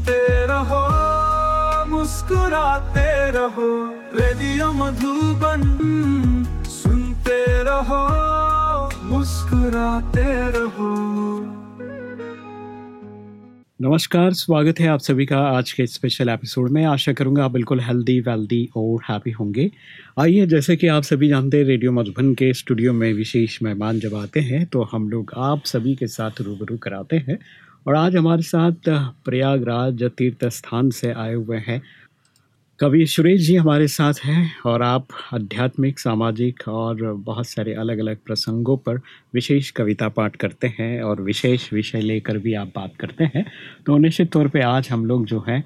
सुनते रहो, मुस्कुराते रहो, रेडियो मधुबन सुनते रहो, मुस्कुराते रहो। नमस्कार, स्वागत है आप सभी का आज के स्पेशल एपिसोड में। आशा करूँगा आप बिल्कुल हेल्दी वेल्दी और हैप्पी होंगे। आइए, जैसे कि आप सभी जानते हैं, रेडियो मधुबन के स्टूडियो में विशेष मेहमान जब आते हैं तो हम लोग आप सभी के साथ रूबरू कराते हैं। और आज हमारे साथ प्रयागराज तीर्थ स्थान से आए हुए हैं। कवि सुरेश जी हमारे साथ हैं और आप आध्यात्मिक, सामाजिक और बहुत सारे अलग अलग प्रसंगों पर विशेष कविता पाठ करते हैं और विशेष विषय लेकर भी आप बात करते हैं। तो निश्चित तौर पे आज हम लोग जो हैं,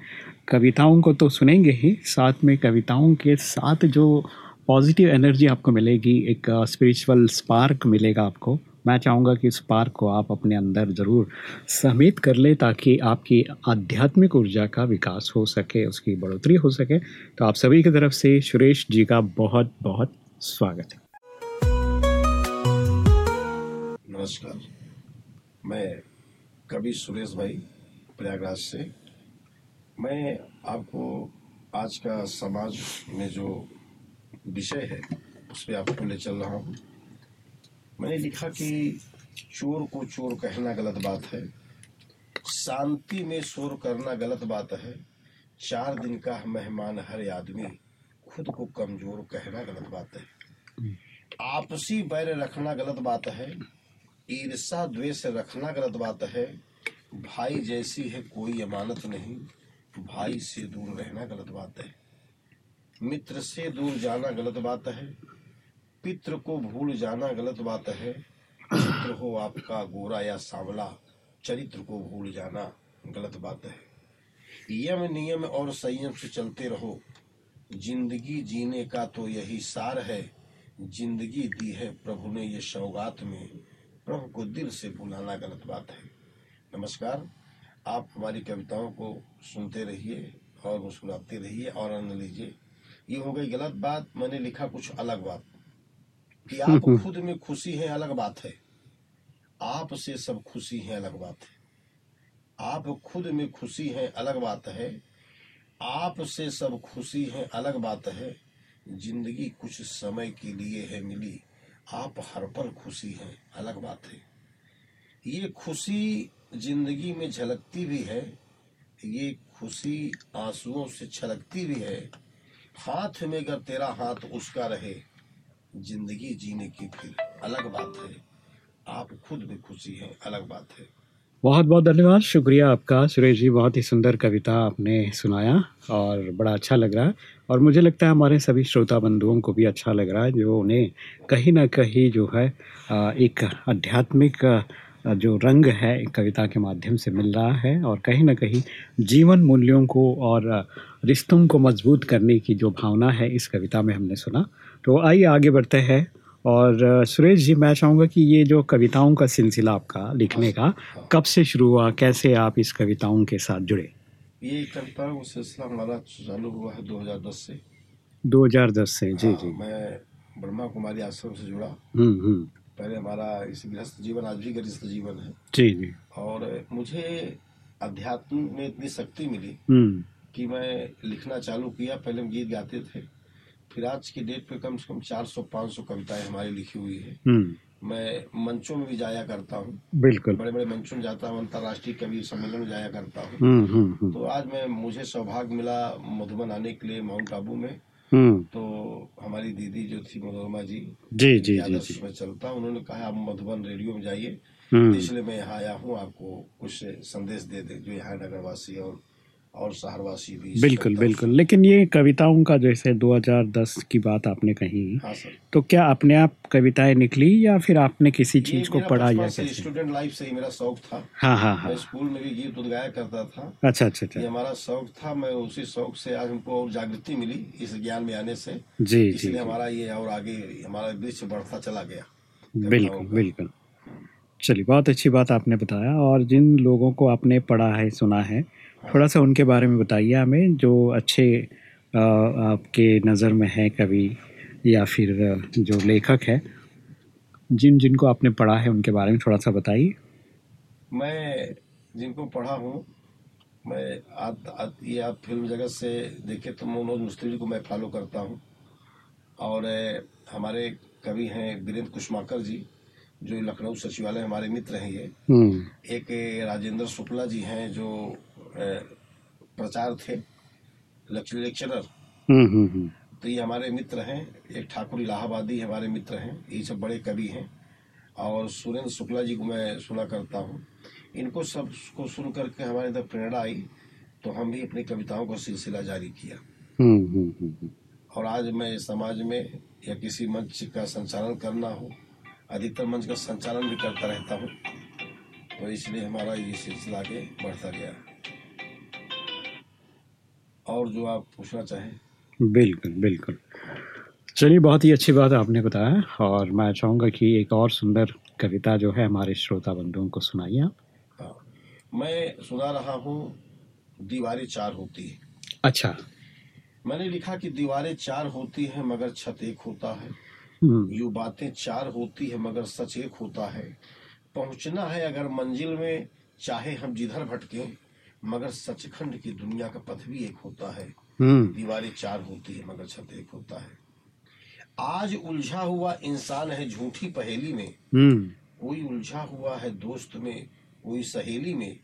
कविताओं को तो सुनेंगे ही, साथ में कविताओं के साथ जो पॉजिटिव एनर्जी आपको मिलेगी, एक स्पिरिचुअल स्पार्क मिलेगा आपको मैं चाहूँगा कि इस पार्क को आप अपने अंदर ज़रूर समेत कर ले ताकि आपकी आध्यात्मिक ऊर्जा का विकास हो सके, उसकी बढ़ोतरी हो सके। तो आप सभी की तरफ़ से सुरेश जी का बहुत बहुत स्वागत है। नमस्कार। मैं कवि सुरेश भाई, प्रयागराज से। मैं आपको आज का समाज में जो विषय है, उस पर आपको ले चल रहा हूँ। मैंने लिखा कि चोर को चोर कहना गलत बात है। शांति में शोर करना गलत बात है। चार दिन का मेहमान हर आदमी खुद को कमज़ोर कहना गलत बात है। आपसी बैर रखना गलत बात है। ईर्षा द्वेष रखना गलत बात है। भाई जैसी है कोई अमानत नहीं। भाई से दूर रहना गलत बात है। मित्र से दूर जाना गलत बात है। पित्र को भूल जाना गलत बात है। चित्र हो आपका गोरा या सांवला, चरित्र को भूल जाना गलत बात है। यम नियम और संयम से चलते रहो। ज़िंदगी जीने का तो यही सार है। ज़िंदगी दी है प्रभु ने ये सौगात में। प्रभु को दिल से बुलाना गलत बात है। नमस्कार, आप हमारी कविताओं को सुनते रहिए और मुस्कुराते रहिए और आनंद लीजिए। ये हो गई गलत बात, मैंने लिखा कुछ अलग बात। कि आप खुद में खुशी है अलग बात है। आप से सब खुशी है अलग बात है। आप खुद में खुशी है अलग बात है। आप से सब खुशी है अलग बात है। ज़िंदगी कुछ समय के लिए है मिली। आप हर पल खुशी हैं अलग बात है। ये खुशी ज़िंदगी में झलकती भी है। ये खुशी आंसुओं से छलकती भी है। हाथ में अगर तेरा हाथ उसका रहे ज़िंदगी जीने की फिर अलग बात है। आप खुद में खुशी है, अलग बात है। बहुत बहुत धन्यवाद। शुक्रिया आपका। सुरेश जी, बहुत ही सुंदर कविता आपने सुनाया और बड़ा अच्छा लग रहा है। और मुझे लगता है हमारे सभी श्रोता बंधुओं को भी अच्छा लग रहा है, जो उन्हें कहीं ना कहीं जो है एक आध्यात्मिक जो रंग है कविता के माध्यम से मिल रहा है और कहीं ना कहीं जीवन मूल्यों को और रिश्तों को मज़बूत करने की जो भावना है, इस कविता में हमने सुना। तो आइए आगे बढ़ते हैं। और सुरेश जी मैं चाहूँगा कि ये जो कविताओं का सिलसिला आपका लिखने का कब से शुरू हुआ? कैसे आप इस कविताओं के साथ जुड़े? ये कविता वो सिलसिला हमारा चालू हुआ है 2010 से। 2010 से जी हाँ, जी। मैं ब्रह्मा कुमारी आश्रम से जुड़ा। हम्म हम्म। पहले हमारा इस गृहस्थ जीवन आज भी गृहस्थ जीवन है। जी जी। और मुझे अध्यात्म में इतनी शक्ति मिली हम्म। कि मैं लिखना चालू किया। पहले हम गीत गाते थे। फिर आज की डेट पे कम से कम 400-500 कविताएँ हमारी लिखी हुई है। हम्म। मैं मंचों में भी जाया करता हूँ। बिल्कुल। बड़े बड़े मंचों में जाता हूँ अंतर्राष्ट्रीय कवि सम्मेलन में जाया करता हूँ। हम्म हम्म तो आज मैं मुझे सौभाग्य मिला मधुबन आने के लिए माउंट आबू में। तो हमारी दीदी जो थी मनोरमा जी जी जी जी में चलता उन्होंने कहा आप मधुबन रेडियो में जाइए। इसलिए मैं यहाँ आया हूँ आपको कुछ संदेश दे दे जो यहाँ नगरवासी और और शहरवासी भी बिल्कुल बिल्कुल। लेकिन ये कविताओं का जैसे 2010 की बात आपने कही हाँ सर। तो क्या अपने आप कविताएँ निकली या फिर आपने किसी चीज़ को पढ़ा या स्टूडेंट लाइफ से ही मेरा शौक था। हाँ हाँ हाँ। स्कूल में भी गीत उद गाया करता था। अच्छा अच्छा अच्छा। हमारा शौक था मैं उसी शौक से आज हमको और जागृति मिली इस ज्ञान में आने से। जी इसलिए जी। हमारा ये और आगे हमारा वृक्ष बढ़ता चला गया बिल्कुल बिल्कुल। चलिए बहुत अच्छी बात आपने बताया और जिन लोगों को आपने पढ़ा है सुना है थोड़ा सा उनके बारे में बताइए हमें जो अच्छे आपके नज़र में है कवि या फिर जो लेखक है। जिन जिनको आपने पढ़ा है उनके बारे में थोड़ा सा बताइए। मैं जिनको पढ़ा हूँ मैं आज ये आप फ़िल्म जगत से देखे तो मनोज मुस्त्री को मैं फॉलो करता हूँ। और हमारे कवि हैं वीरेंद्र कुशमाकर जी जो लखनऊ सचिवालय हमारे मित्र हैं ये। हम्म। एक राजेंद्र शुक्ला जी हैं जो प्रचार थे लेक्च- लेक्चरर। हम्म हम्म हम्म, तो ये हमारे मित्र हैं एक ठाकुर इलाहाबादी हमारे मित्र हैं ये सब बड़े कवि हैं। और सुरेंद्र शुक्ला जी को मैं सुना करता हूँ। इनको सबको सुन करके हमारे अंदर प्रेरणा आई तो हम भी अपनी कविताओं का सिलसिला जारी किया। और आज मैं समाज में या किसी मंच का संचालन करना हो अधिकतर मंच का संचालन भी करता रहता हूँ तो इसलिए हमारा ये सिलसिला आगे बढ़ता गया। और जो आप पूछना चाहें। बिल्कुल बिल्कुल। चलिए बहुत ही अच्छी बात आपने बताया और मैं चाहूँगा कि एक और सुंदर कविता जो है हमारे श्रोता बंधुओं को सुनाइए आप। हाँ मैं सुना रहा हूँ दीवारें चार होती है। अच्छा। मैंने लिखा कि दीवारें चार होती है मगर छत एक होता है। यू बातें चार होती है मगर सच एक होता है। पहुँचना है अगर मंजिल में चाहे हम जिधर भटके। मगर सचखंड की दुनिया का पथ भी एक होता है। हम्म। दीवारें चार होती है मगर छत एक होता है। आज उलझा हुआ इंसान है झूठी पहेली में। हम्म। कोई उलझा हुआ है दोस्त में कोई सहेली में।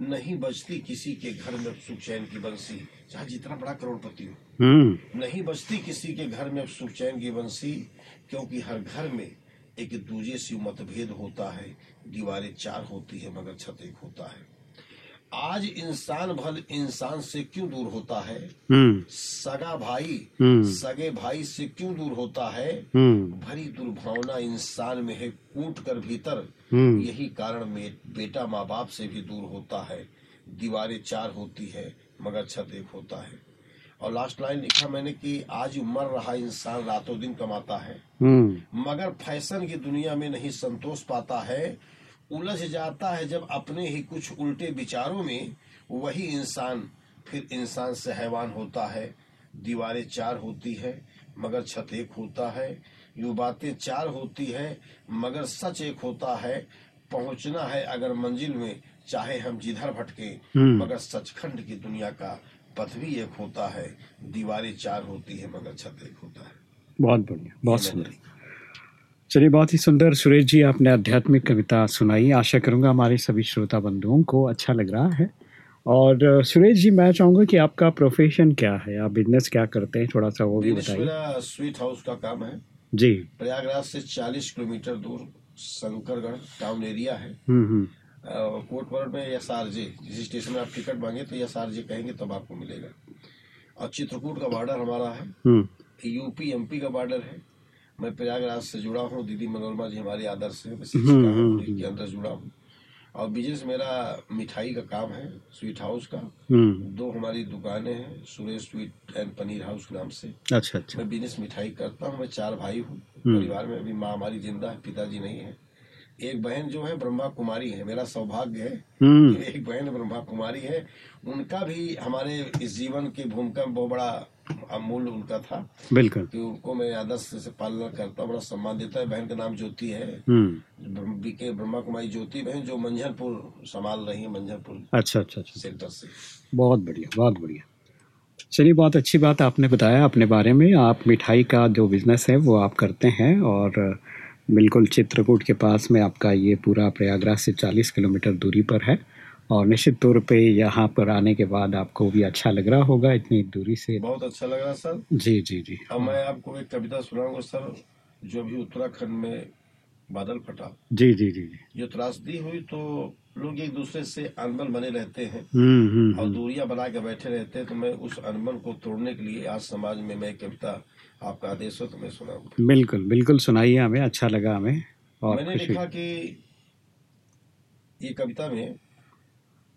नहीं बजती किसी के घर में सुख चैन की बंसी। चाहे जितना बड़ा करोड़पति हो। हम्म। नहीं बजती किसी के घर में सुख चैन की बंसी क्योंकि हर घर में एक दूजे से मतभेद होता है। दीवारें चार होती है मगर छत एक होता है। आज इंसान भल इंसान से क्यों दूर होता है? हम्म। सगा भाई हम्म। सगे भाई से क्यों दूर होता है? हम्म। भरी दुर्भावना इंसान में है कूट कर भीतर। यही कारण में बेटा माँ बाप से भी दूर होता है। दीवारें चार होती है मगर छत एक होता है। और लास्ट लाइन लिखा मैंने कि आज मर रहा इंसान रातों दिन कमाता है। मगर फ़ैशन की दुनिया में नहीं संतोष पाता है उलझ जाता है जब अपने ही कुछ उल्टे विचारों में वही इंसान फिर इंसान से हैवान होता है। दीवारें चार होती है मगर छत एक होता है। यूँ बातें चार होती है मगर सच एक होता है। पहुँचना है अगर मंजिल में चाहे हम जिधर भटके हम्म। मगर सचखंड की दुनिया का पथ भी एक होता है। दीवारें चार होती है मगर छत एक होता है। बहुत बढ़िया बहुत सुंदर। चलिए बहुत ही सुंदर सुरेश जी आपने आध्यात्मिक कविता सुनाई। आशा करूँगा हमारे सभी श्रोता बंधुओं को अच्छा लग रहा है। और सुरेश जी मैं चाहूँगा कि आपका प्रोफेशन क्या है? आप बिज़नेस क्या करते हैं? थोड़ा सा वो भी बताइए। स्वीट हाउस का काम है। जी। प्रयागराज से 40 किलोमीटर दूर शंकरगढ़ टाउन एरिया है। हम्म हम्म। कोर्ट वर्ड में एस आर जे जिस स्टेशन में आप टिकट मांगे तो एस आर जे कहेंगे तब आपको मिलेगा। और चित्रकूट का बॉर्डर हमारा है। हम्म। यूपी एमपी का बॉर्डर है। मैं प्रयागराज से जुड़ा हूँ दीदी मनोरमा जी हमारे आदर्श है हम्म, हम्म, हम्म। के अंदर जुड़ा हूँ। और बिज़नेस मेरा मिठाई का काम है स्वीट हाउस का। दो हमारी दुकानें हैं Suresh sweet and paneer house के नाम से। अच्छा अच्छा। मैं बिज़नेस मिठाई करता हूँ मैं चार भाई हूँ। परिवार में अभी माँ हमारी ज़िंदा है पिताजी नहीं है। एक बहन जो है ब्रह्मा कुमारी है मेरा सौभाग्य है एक बहन ब्रह्मा कुमारी है। उनका भी हमारे इस जीवन की भूमिका में बहुत बड़ा अमूल्य उनका था। बिल्कुल। कि उनको मैं आदर्श से पालन करता हूँ बड़ा सम्मान देता है। बहन का नाम ज्योति है। हम्म। बीके ब्रह्मा कुमारी ज्योति बहन जो मंझरपुर संभाल रही है मंझरपुर अच्छा अच्छा अच्छा सेंटर से। बहुत बढ़िया बहुत बढ़िया। चलिए बहुत अच्छी बात आपने बताया अपने बारे में। आप मिठाई का जो बिज़नेस है वो आप करते हैं और बिल्कुल चित्रकूट के पास में आपका ये पूरा प्रयागराज से 40 किलोमीटर दूरी पर है। और निश्चित तौर पे यहाँ पर आने के बाद आपको भी अच्छा लग रहा होगा इतनी दूरी से। बहुत अच्छा लग रहा सर। जी जी जी। अब मैं आपको एक कविता सुनाऊँगा सर जो भी उत्तराखंड में बादल फटा। जी जी जी जी। जो त्रासदी हुई तो लोग एक दूसरे से अनबन बने रहते हैं। हम्म हम्म और हम्म। दूरियाँ बना के बैठे रहते हैं तो मैं उस अनबन को तोड़ने के लिए आज समाज में मैं कविता आपका आदेश हो तो मैं सुनाऊँगा। बिल्कुल बिल्कुल सुनाइए हमें अच्छा लगा हमें। और मैंने लिखा कि ये कविता में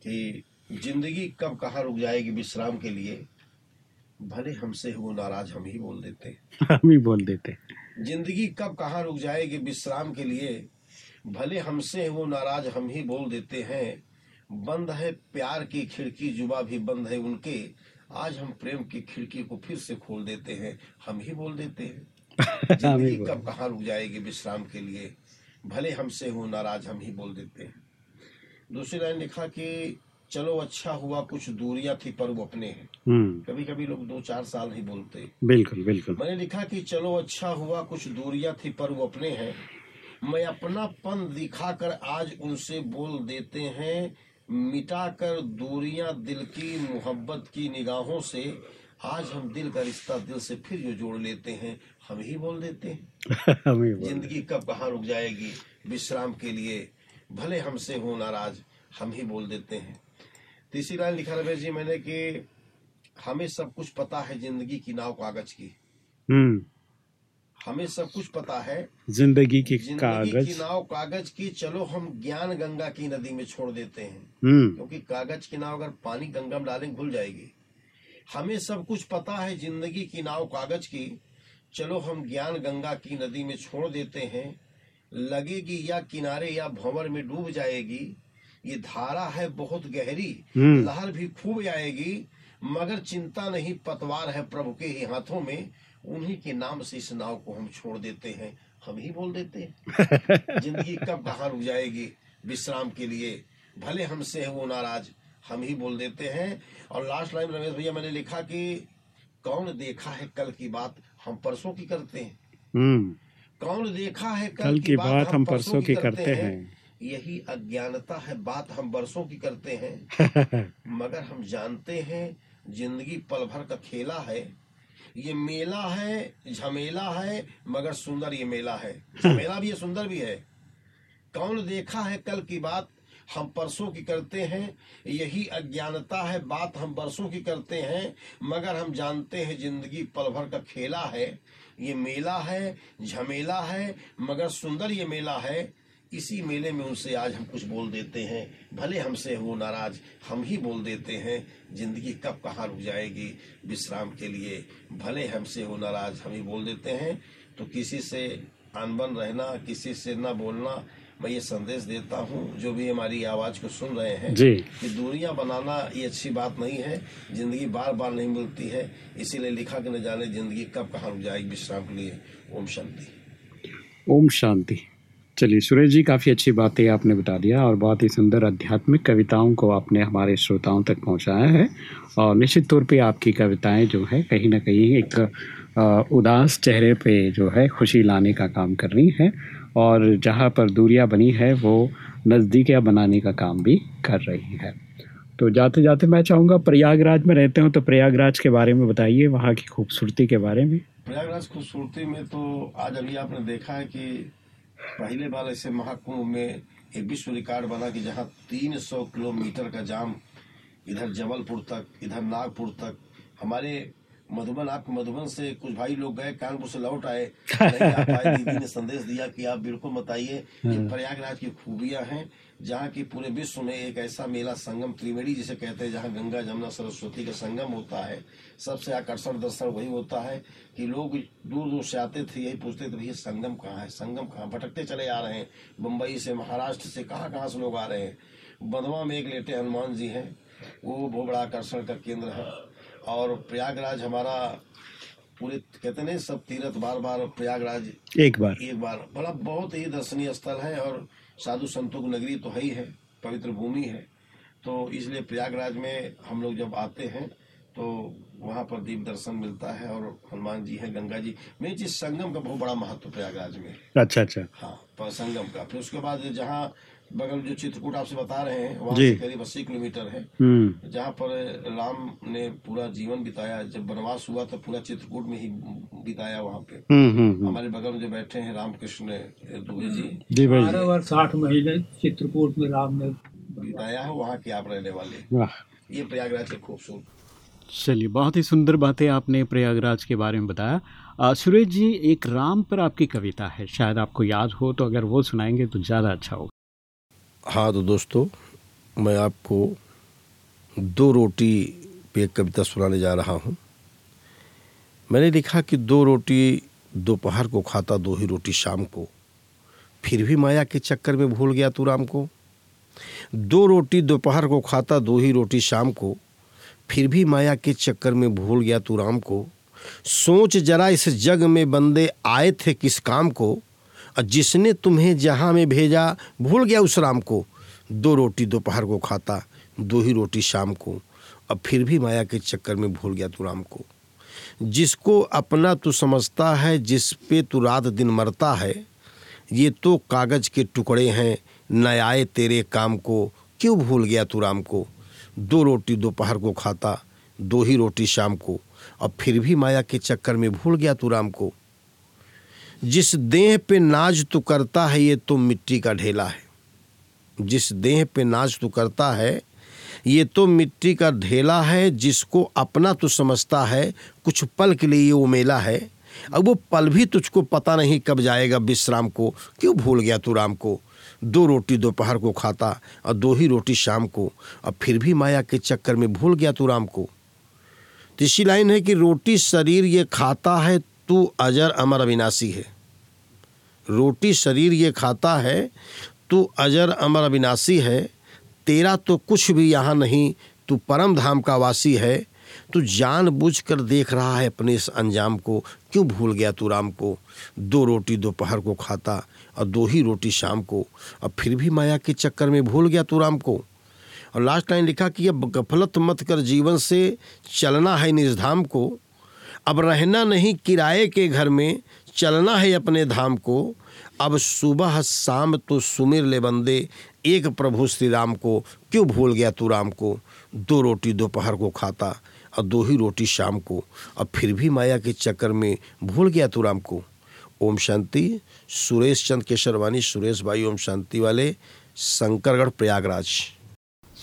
कि ज़िंदगी कब कहाँ रुक जाएगी विश्राम के लिए? भले हमसे हो नाराज़ हम ही बोल देते। हैं। हम ही बोल देते। ज़िंदगी कब कहाँ रुक जाएगी विश्राम के लिए? भले हमसे वो नाराज़ हम ही बोल देते हैं। बंद है प्यार की खिड़की जुबा भी बंद है उनके। आज हम प्रेम की खिड़की को फिर से खोल देते हैं। हम ही बोल देते हैं। ज़िंदगी कब कहाँ रुक जाएगी विश्राम के लिए? भले हमसे हो नाराज़ हम ही बोल देते हैं। दूसरी लाइन लिखा कि चलो अच्छा हुआ कुछ दूरियाँ थी पर वो अपने हैं। हम्म। कभी कभी लोग दो चार साल नहीं बोलते। बिल्कुल बिल्कुल। मैंने लिखा कि चलो अच्छा हुआ कुछ दूरियाँ थी पर वो अपने हैं। मैं अपनापन दिखाकर आज उनसे बोल देते हैं मिटा कर दूरियाँ दिल की मोहब्बत की निगाहों से आज हम दिल का रिश्ता दिल से फिर जो जोड़ लेते हैं हम ही बोल देते हैं। ही ज़िंदगी कब कहाँ रुक जाएगी विश्राम के लिए भले हमसे हो नाराज़ हम ही बोल देते हैं। तीसरी लाइन लिखा रमेश जी मैंने कि हमें सब कुछ पता है ज़िंदगी की नाव कागज़ की। हम्म। हमें सब कुछ पता है ज़िंदगी की ज़िंदगी की नाव कागज़ की चलो हम ज्ञान गंगा की नदी में छोड़ देते हैं। हम्म। क्योंकि कागज़ की नाव अगर पानी गंगा में डालेंगे घुल जाएगी। हमें सब कुछ पता है ज़िंदगी की नाव कागज़ की चलो हम ज्ञान गंगा की नदी में छोड़ देते हैं। लगेगी या किनारे या भंवर में डूब जाएगी। ये धारा है बहुत गहरी हम्म। लहर भी खूब आएगी मगर चिंता नहीं पतवार है प्रभु के ही हाथों में। उन्हीं के नाम से इस नाव को हम छोड़ देते हैं। हम ही बोल देते हैं। ज़िंदगी कब कहाँ रुक जाएगी विश्राम के लिए? भले हमसे है वो नाराज़ हम ही बोल देते हैं। और लास्ट लाइन रमेश भैया मैंने लिखा कि कौन देखा है कल की बात? हम परसों की करते हैं। हम्म। कौन देखा है कल की बात हम परसों की करते हैं। यही अज्ञानता है बात हम बरसों की करते हैं। मगर हम जानते हैं ज़िंदगी पल भर का खेला है। ये मेला है झमेला है मगर सुंदर ये मेला है। झमेला भी है सुंदर भी है। कौन देखा है कल की बात हम परसों की करते हैं। यही अज्ञानता है बात हम बरसों की करते हैं। मगर हम जानते हैं ज़िंदगी पल भर का खेला है। ये मेला है, झमेला है, मगर सुंदर ये मेला है। इसी मेले में उनसे आज हम कुछ बोल देते हैं। भले हमसे हो नाराज़, हम ही बोल देते हैं। ज़िंदगी कब कहाँ रुक जाएगी? विश्राम के लिए भले हमसे हो नाराज़, हम ही बोल देते हैं। तो किसी से अनबन रहना, किसी से न बोलना मैं ये संदेश देता हूँ जो भी हमारी आवाज़ को सुन रहे हैं जी। कि दूरियाँ बनाना ये अच्छी बात नहीं है। ज़िंदगी बार बार नहीं मिलती है इसीलिए लिखा कि न जाने ज़िंदगी कब कहाँ रुक जाएगी विश्राम के लिए। ओम शांति। ओम शांति। चलिए सुरेश जी काफ़ी अच्छी बातें आपने बता दिया और बहुत ही सुंदर आध्यात्मिक कविताओं को आपने हमारे श्रोताओं तक पहुँचाया है और निश्चित तौर पे आपकी कविताएँ जो है कहीं ना कहीं एक उदास चेहरे पे जो है खुशी लाने का काम कर रही हैं। और जहाँ पर दूरियाँ बनी है, वो नज़दीकियाँ बनाने का काम भी कर रही है। तो जाते जाते मैं चाहूँगा प्रयागराज में रहते हो तो प्रयागराज के बारे में बताइए, वहाँ की खूबसूरती के बारे में। प्रयागराज खूबसूरती में तो आज अभी आपने देखा है कि पहले बार ऐसे महाकुंभ में एक विश्व रिकॉर्ड बना कि जहाँ 300 किलोमीटर का जाम इधर जबलपुर तक, इधर नागपुर तक, हमारे मधुबन आप मधुबन से कुछ भाई लोग गए कानपुर से लौट आए। दीदी ने संदेश दिया कि आप बिल्कुल बताइए ये प्रयागराज की खूबियाँ हैं जहाँ की पूरे विश्व में एक ऐसा मेला संगम त्रिवेणी जिसे कहते हैं जहाँ गंगा जमुना सरस्वती का संगम होता है। सबसे आकर्षण दर्शन वही होता है कि लोग दूर दूर से आते थे यही पूछते थे भैया संगम कहाँ है? संगम कहाँ? भटकते चले आ रहे हैं। मुंबई से महाराष्ट्र से कहाँ कहाँ से लोग आ रहे हैं? बंधवा में एक लेटे हनुमान जी हैं वो बहुत बड़ा आकर्षण का केंद्र है। और प्रयागराज हमारा पूरे कहते नहीं सब तीर्थ बार बार प्रयागराज एक बार। एक बार। बड़ा बहुत ही दर्शनीय स्थल है और साधु संतों की नगरी तो है ही है पवित्र भूमि है। तो इसलिए प्रयागराज में हम लोग जब आते हैं तो वहाँ पर दीप दर्शन मिलता है और हनुमान जी हैं गंगा जी। मेन चीज़ संगम का बहुत बड़ा महत्व प्रयागराज में है। अच्छा अच्छा। हाँ पर संगम का। फिर उसके बाद जहाँ बगल जो चित्रकूट आपसे बता रहे हैं वहाँ से करीब अस्सी किलोमीटर है। हम्म। जहाँ पर राम ने पूरा जीवन बिताया। जब वनवास हुआ तो पूरा चित्रकूट में ही बिताया वहाँ पे। हम्म हम्म। हमारे बगल में जो बैठे हैं रामकृष्ण दुबे जी। बारह वर्ष आठ महीने चित्रकूट में राम ने बिताया है वहाँ के आप रहने वाले। ये प्रयागराज के खूबसूरत। चलिए बहुत ही सुंदर बातें आपने प्रयागराज के बारे में बताया। आ, सुरेश जी एक राम पर आपकी कविता है। शायद आपको याद हो तो अगर वो सुनाएँगे तो ज़्यादा अच्छा होगा। हाँ तो दोस्तों, मैं आपको दो रोटी पे एक कविता सुनाने जा रहा हूँ। मैंने लिखा कि दो रोटी दोपहर को खाता, दो ही रोटी शाम को। फिर भी माया के चक्कर में भूल गया तू राम को। दो रोटी दोपहर को खाता, दो ही रोटी शाम को। फिर भी माया के चक्कर में भूल गया तू राम को। सोच जरा इस जग में बंदे आए थे किस काम को। और जिसने तुम्हें जहाँ में भेजा, भूल गया उस राम को। दो रोटी दोपहर को खाता, दो ही रोटी शाम को। अब फिर भी माया के चक्कर में भूल गया तू राम को। जिसको अपना तू समझता है, जिस पे तू रात दिन मरता है, ये तो कागज़ के टुकड़े हैं न आए तेरे काम को। क्यों भूल गया तू राम को? दो रोटी दोपहर को खाता, दो ही रोटी शाम को। अब फिर भी माया के चक्कर में भूल गया तू राम को। जिस देह पे नाज तू करता है, ये तो मिट्टी का ढेला है। जिस देह पे नाज तू करता है, ये तो मिट्टी का ढेला है, जिसको अपना तू समझता है, कुछ पल के लिए ये उमेला है। अब वो पल भी तुझको पता नहीं कब जाएगा विश्राम को। क्यों भूल गया तू राम को? दो रोटी दोपहर को खाता और दो ही रोटी शाम को। और फिर भी माया के चक्कर में भूल गया तू राम को। तीसरी लाइन है कि रोटी शरीर ये खाता है तू अजर अमर अविनाशी है। रोटी शरीर ये खाता है, तू अजर अमर अविनाशी है। तेरा तो कुछ भी यहाँ नहीं, तू परम धाम का वासी है। तू जान बुझ कर देख रहा है अपने इस अंजाम को। क्यों भूल गया तू राम को? दो रोटी दोपहर को खाता और दो ही रोटी शाम को। और फिर भी माया के चक्कर में भूल गया तू राम को? और लास्ट लाइन लिखा कि अब गफलत मत कर जीवन से चलना है निज धाम को। अब रहना नहीं किराए के घर में, चलना है अपने धाम को। अब सुबह शाम तो सुमिर ले बंदे, एक प्रभु श्री राम को, क्यों भूल गया तू राम को? दो रोटी दोपहर को खाता और दो ही रोटी शाम को अब फिर भी माया के चक्कर में भूल गया तू राम को? ओम शांति, सुरेश चंद केशरवानी, सुरेश भाई, ओम शांति वाले, शंकरगढ़ प्रयागराज।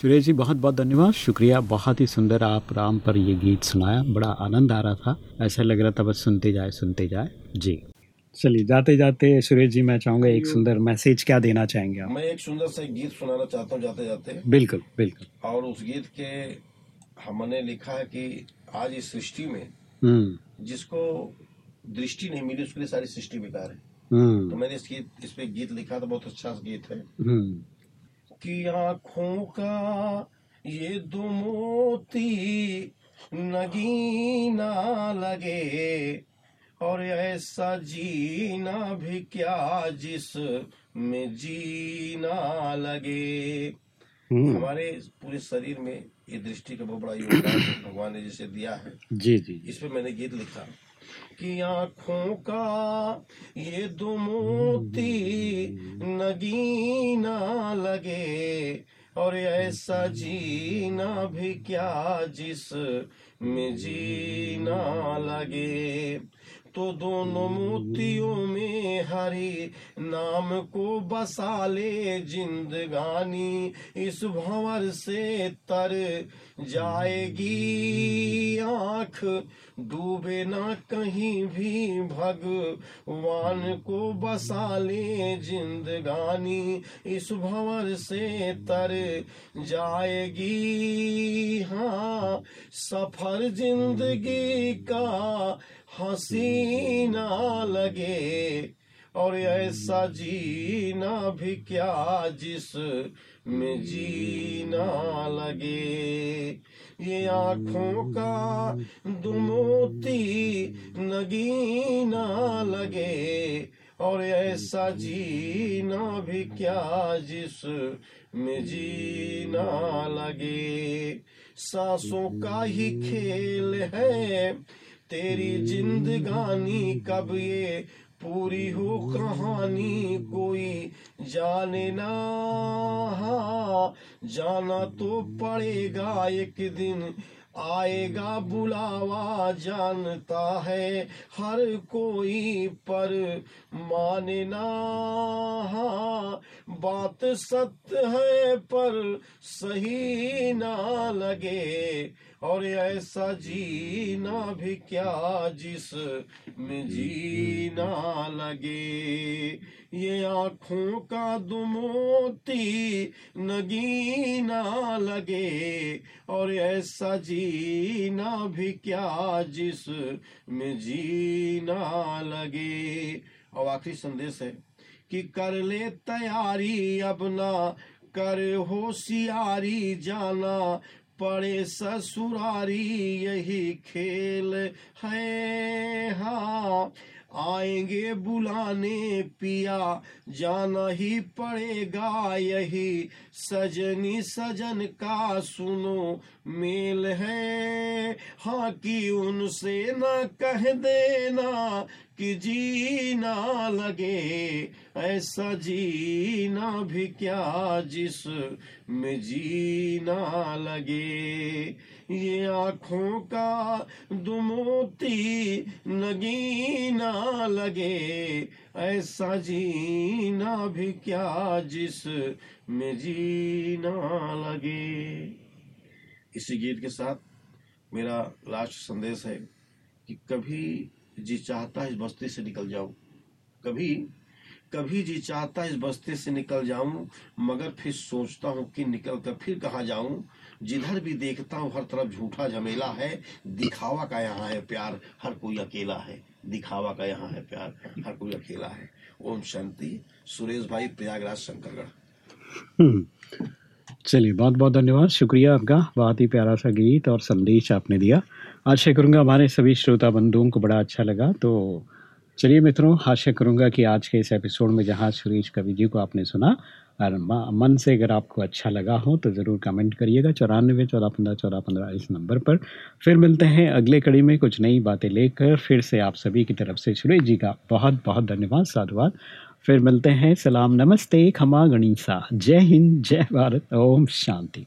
सुरेश जी बहुत बहुत धन्यवाद। शुक्रिया बहुत ही सुंदर आप राम पर ये गीत सुनाया। बड़ा आनंद आ रहा था। ऐसा लग रहा था बस सुनते जाए सुनते जाए। जी। चलिए जाते जाते सुरेश जी मैं चाहूँगा एक सुंदर मैसेज क्या देना चाहेंगे आप? मैं एक सुंदर सा गीत सुनाना चाहता हूँ जाते जाते। बिल्कुल बिल्कुल। और उस गीत के हमने लिखा है कि आज इस सृष्टि में हम्म। जिसको दृष्टि नहीं मिली उसके लिए सारी सृष्टि बेकार है। तो हम्म मैंने इस गीत इस पे गीत लिखा था बहुत अच्छा गीत है। हम्म। कि आँखों का ये दो मोती नगीना लगे। और ऐसा जीना भी क्या जिस में जीना लगे। हम्म, हमारे पूरे शरीर में ये दृष्टि का बहुत बड़ा योगदान भगवान ने जिसे दिया है। जी जी इस पे मैंने गीत लिखा। कि आँखों का ये दो मोती नगीना लगे और ऐसा जीना भी क्या जिस में जीना लगे। तो दोनों मोतियों में हरि नाम को बसा ले जिंदगानी। इस भंवर से तर जाएगी आँख। डूबे ना कहीं भी भगवान को बसा ले जिंदगानी। इस भंवर से तर जाएगी हाँ सफ़र ज़िंदगी का हसीना लगे, और ऐसा जीना भी क्या जिस में जीना लगे? ये आँखों का दुमोती नगीना लगे, और ऐसा जीना भी क्या जिस में जीना लगे? सांसों का ही खेल है तेरी जिंदगानी कब ये पूरी हो? कहानी कोई जाने ना। जाना तो पड़ेगा एक दिन आएगा बुलावा जानता है हर कोई पर माने ना। हाँ, बात सत्य है पर सही ना लगे। और ऐसा जीना भी क्या जिस में जीना लगे? ये आँखों का दुमोती नगीना लगे। और ऐसा जीना भी क्या जिस में जीना लगे? और आखिरी संदेश है कि कर ले तैयारी, अपना कर होशियारी जाना। पड़े ससुरारी यही खेल है। हाँ आएँगे बुलाने, पिया जाना ही पड़ेगा यही। सजनी सजन का सुनो, मेल है। हाँ कि उनसे न कह देना कि जीना लगे। ऐसा जीना भी क्या जिस में जीना लगे। ये आँखों का दुमोती नगीना लगे, ऐसा जीना भी क्या जिस में जीना लगे। इसी गीत के साथ मेरा लास्ट संदेश है कि कभी जी चाहता इस बस्ती से निकल जाऊँ। कभी कभी जी चाहता इस बस्ती से निकल जाऊँ, मगर फिर सोचता हूँ कि निकल कर फिर कहाँ जाऊँ जिधर भी देखता हूँ हर तरफ़ झूठा झमेला है। दिखावा का यहाँ है प्यार हर कोई अकेला है। दिखावा का यहाँ है प्यार हर कोई अकेला है। ओम शांति। सुरेश भाई प्रयागराज शंकरगढ़। हम्म, चलिए बहुत बहुत धन्यवाद। शुक्रिया आपका। बहुत ही प्यारा सा गीत और संदेश आपने दिया। आशा करूँगा हमारे सभी श्रोता बंधुओं को बड़ा अच्छा लगा। तो चलिए मित्रों आशा करूँगा कि आज के इस एपिसोड में जहाँ सुरेश कवि जी को आपने सुना और मन से अगर आपको अच्छा लगा हो तो ज़रूर कमेंट करिएगा, चौरानवे चौदह पंद्रह चौदह पंद्रह इस नंबर पर। फिर मिलते हैं अगले कड़ी में कुछ नई बातें लेकर। फिर से आप सभी की तरफ़ से सुरेश जी का बहुत बहुत धन्यवाद, साधुवाद। फिर मिलते हैं, सलाम, नमस्ते, खमा गणिसा। जय हिंद, जय भारत, ओम शांति।